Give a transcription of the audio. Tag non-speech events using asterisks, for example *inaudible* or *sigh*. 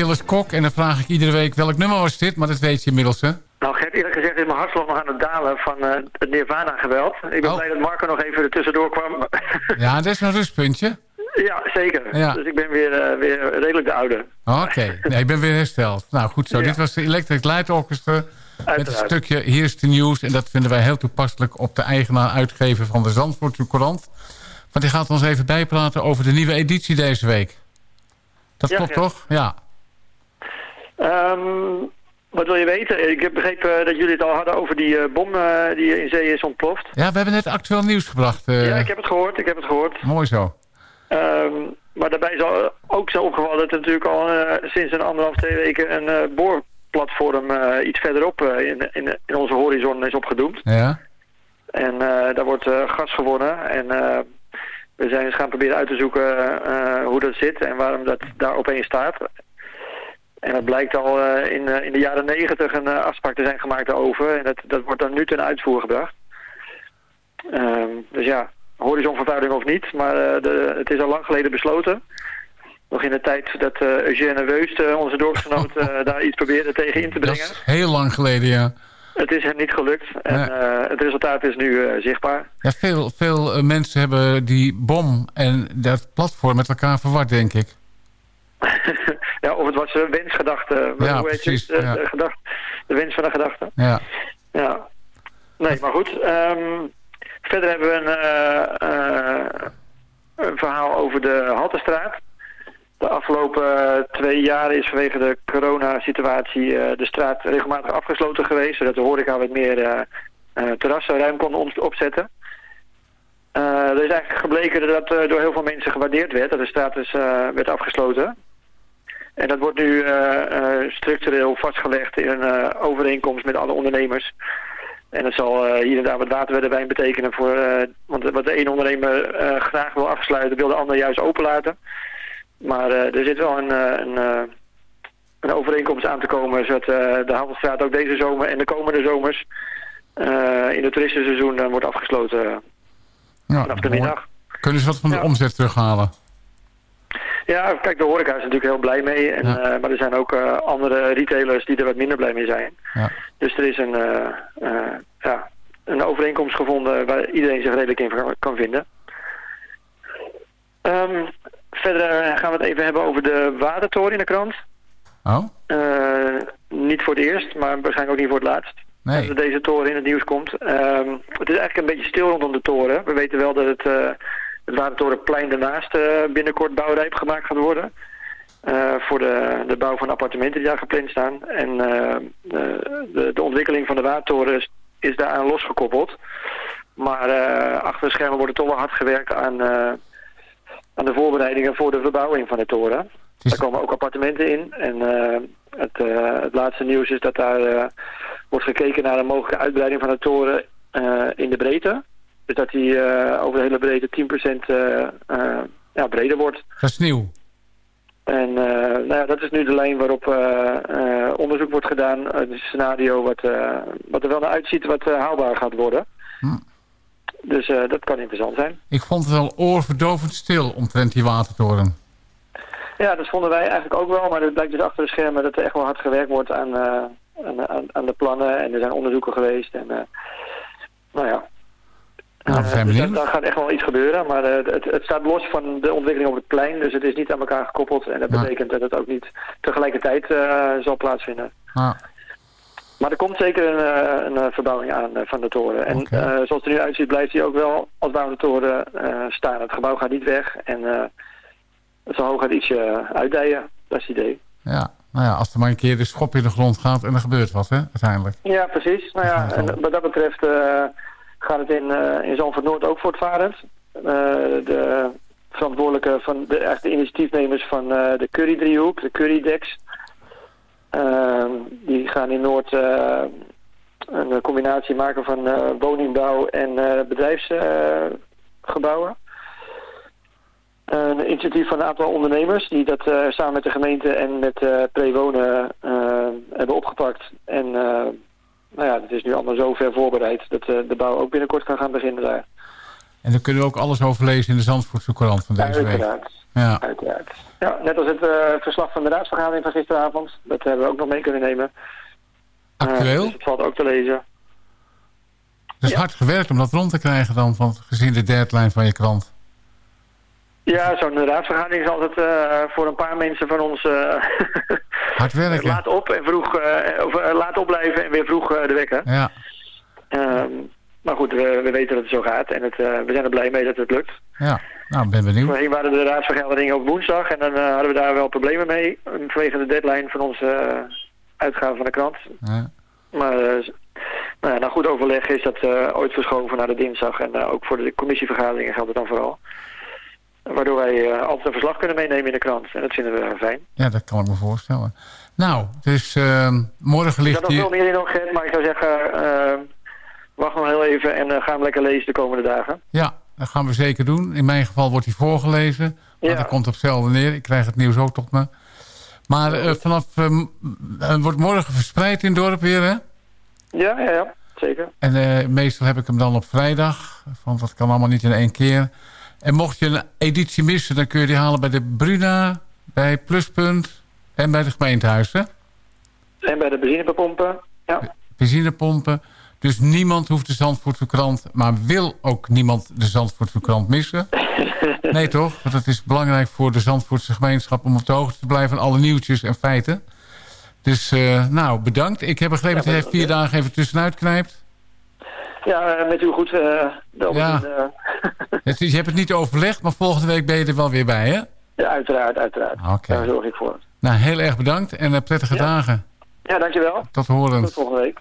Gilles Kok. En dan vraag ik iedere week welk nummer was dit. Maar dat weet je inmiddels, hè? Nou, Gert, eerlijk gezegd is mijn hartslag nog aan het dalen van uh, het Nirvana-geweld. Ik ben Oh. blij dat Marco nog even er tussendoor kwam. *laughs* Ja, dat is een rustpuntje. ja, zeker. Ja. Dus ik ben weer, eh, weer redelijk de oude. Oké, nee, ik ben weer hersteld. Nou goed zo, Ja. dit was de Electric Light Orchestra... met een stukje Hier is de nieuws. En dat vinden wij heel toepasselijk op de eigenaar-uitgever van de Zandvoortse Courant. Want die gaat ons even bijpraten over de nieuwe editie deze week. Dat Ja, klopt toch? Ja. Ehm, wat wil je weten? Ik heb begrepen dat jullie het al hadden over die eh, bom eh, die in zee is ontploft. ja, we hebben net actueel nieuws gebracht. eh, ja, ik heb het gehoord. Ik heb het gehoord. Mooi zo. Ehm, maar daarbij is al, ook zo opgevallen dat er natuurlijk al sinds een anderhalf, twee weken een boorplatform iets verderop in, in, in onze horizon is opgedoemd. Ja. En daar wordt gas gewonnen. En we zijn eens gaan proberen uit te zoeken hoe dat zit en waarom dat daar opeens staat. En het blijkt al eh, in, eh, in de jaren negentig een eh, afspraak te zijn gemaakt daarover. En dat, dat wordt dan nu ten uitvoer gebracht. Ehm, dus ja, horizonvervuiling of niet. Maar de, het is al lang geleden besloten. Nog in de tijd dat eh Eugène Weust, onze dorpsgenoot, *laughs* daar iets probeerde tegen in te Dat brengen. is heel lang geleden, ja. Het is hem niet gelukt. En het resultaat is nu zichtbaar. ja veel veel mensen hebben die bom en dat platform met elkaar verward, denk ik. *laughs* ja, of het was een wensgedachte. Maar Ja, hoe heet precies, het? De, ja. de, gedachte, de wens van de gedachte. Ja. Ja. Nee, maar goed. ehm, verder hebben we een, eh, eh, een verhaal over de Haltestraat. De afgelopen eh, twee jaar is vanwege de coronasituatie eh, de straat regelmatig afgesloten geweest. Zodat de horeca wat meer eh eh, terrassen ruim kon opzetten. Eh, er is eigenlijk gebleken dat dat eh, door heel veel mensen gewaardeerd werd. Dat de straat dus eh, werd afgesloten. En dat wordt nu eh, eh, structureel vastgelegd in een eh, overeenkomst met alle ondernemers. En dat zal hier en daar wat waterwijn betekenen voor... want wat de ene ondernemer graag wil afsluiten, wil de ander juist openlaten. Maar er zit wel een, een, een overeenkomst aan te komen... zodat de Handelstraat ook deze zomer en de komende zomers... in het toeristenseizoen wordt afgesloten Ja, vanaf de middag. Kunnen ze wat van de Ja. omzet terughalen? Ja, kijk, de horeca is natuurlijk heel blij mee. En, Ja. eh, maar er zijn ook eh, andere retailers die er wat minder blij mee zijn. Ja. Dus er is een, eh, ja, een overeenkomst gevonden waar iedereen zich redelijk in kan- vinden. Ehm, verder gaan we het even hebben over de watertoren in de krant. Oh? Niet voor het eerst, maar waarschijnlijk ook niet voor het laatst. Nee. Dat deze toren in het nieuws komt. Ehm, het is eigenlijk een beetje stil rondom de toren. We weten wel dat het, het Watertorenplein daarnaast eh, binnenkort bouwrijp gemaakt gaat worden. Eh, voor de, de bouw van appartementen die daar gepland staan. En eh, de, de, ontwikkeling van de Watertoren is, is daaraan losgekoppeld. Maar achter de schermen wordt er toch wel hard gewerkt aan, aan de voorbereidingen voor de verbouwing van de toren. Is- Daar komen ook appartementen in. En het, het laatste nieuws is dat daar wordt gekeken naar een mogelijke uitbreiding van de toren in de breedte. Dus dat die eh, over de hele breedte 10% eh, eh, ja, breder wordt. Dat is nieuw. En nou ja, dat is nu de lijn waarop onderzoek wordt gedaan. Het is een scenario wat, wat er wel naar uitziet wat haalbaar gaat worden. Hm. Dus dat kan interessant zijn. Ik vond het wel oorverdovend stil omtrent die watertoren. Ja, dat vonden wij eigenlijk ook wel. Maar het blijkt dus achter de schermen dat er echt wel hard gewerkt wordt aan, aan, aan, aan de plannen. En er zijn onderzoeken geweest. En, nou ja. Nou, dus daar, daar gaat echt wel iets gebeuren. Maar eh, het, het staat los van de ontwikkeling op het plein. Dus het is niet aan elkaar gekoppeld. En dat betekent dat het ook niet tegelijkertijd eh, zal plaatsvinden. Maar er komt zeker een, eh, een verbouwing aan van de toren. En zoals het er nu uitziet blijft hij ook wel als de toren staan. Het gebouw gaat niet weg. En eh, het zal hooguit ietsje uitdijen. Dat is het idee. ja. Nou ja, als er maar een keer de schop in de grond gaat en er gebeurt wat, hè, uiteindelijk. Ja, precies. Nou ja, en wat dat betreft gaat het in, eh in Zandvoort Noord ook voortvarend. Eh de verantwoordelijke van de, echt initiatiefnemers van eh, de Curry-driehoek, de Curry-dex, ehm, die gaan in Noord een combinatie maken van woningbouw en bedrijfsgebouwen. een initiatief van een aantal ondernemers die dat samen met de gemeente en met Prewonen hebben opgepakt. En nou ja, het is nu allemaal zo ver voorbereid dat eh, de bouw ook binnenkort kan gaan beginnen daar. En dan kunnen we ook alles over lezen in de Zandvoortse Courant van deze uiteraard. week. Ja. Uiteraard. Ja, net als het uh, verslag van de raadsvergadering van gisteravond. Dat hebben we ook nog mee kunnen nemen. Actueel? Uh, dus het valt ook te lezen. Dus ja. hard gewerkt om dat rond te krijgen dan, van, gezien de deadline van je krant. Ja, zo'n raadsvergadering is altijd uh, voor een paar mensen van ons... hard werken. *laughs* laat op en vroeg... of laat opblijven en weer vroeg de wekker. Ja. Um, maar goed, we, we, weten dat het zo gaat en het, we zijn er blij mee dat het lukt. Ja, nou, ben benieuwd. Voorheen waren de raadsvergaderingen op woensdag en dan uh, hadden we daar wel problemen mee. Vanwege de deadline van onze uh, uitgave van de krant. Ja. Maar uh, nou, na goed overleg is dat ooit verschoven naar de dinsdag. En ook voor de commissievergaderingen geldt het dan vooral. Waardoor wij altijd een verslag kunnen meenemen in de krant. En dat vinden we fijn. Ja, dat kan ik me voorstellen. Nou, dus ehm, morgen ligt. Ik had nog veel meer in nog, maar ik zou zeggen... ehm, wacht nog heel even en ga hem lekker lezen de komende dagen. Ja, dat gaan we zeker doen. In mijn geval wordt hij voorgelezen. Maar Ja. dat komt op hetzelfde neer. Ik krijg het nieuws ook tot me. Maar uh, vanaf... Uh, wordt morgen verspreid in het dorp weer, hè? Ja, ja, ja. Zeker. En uh, meestal heb ik hem dan op vrijdag. Want dat kan allemaal niet in één keer. En mocht je een editie missen... dan kun je die halen bij de Bruna, bij Pluspunt... en bij de gemeentehuis, hè? En bij de benzinepompen, ja. Benzinepompen. Dus niemand hoeft de Zandvoortse krant... maar wil ook niemand de Zandvoortse krant missen. *laughs* Nee toch? Want het is belangrijk voor de Zandvoortse gemeenschap... om op de hoogte te blijven van alle nieuwtjes en feiten. Dus uh, nou, bedankt. Ik heb begrepen dat hij vier dagen even tussenuit knijpt. Ja, met u goed. Uh, ja. Is, *laughs* je hebt het niet overlegd, maar volgende week ben je er wel weer bij, hè? Ja, uiteraard, uiteraard. Okay. Daar zorg ik voor. Nou, heel erg bedankt en uh, prettige ja. dagen. Ja, dankjewel. Tot horen. Tot volgende week.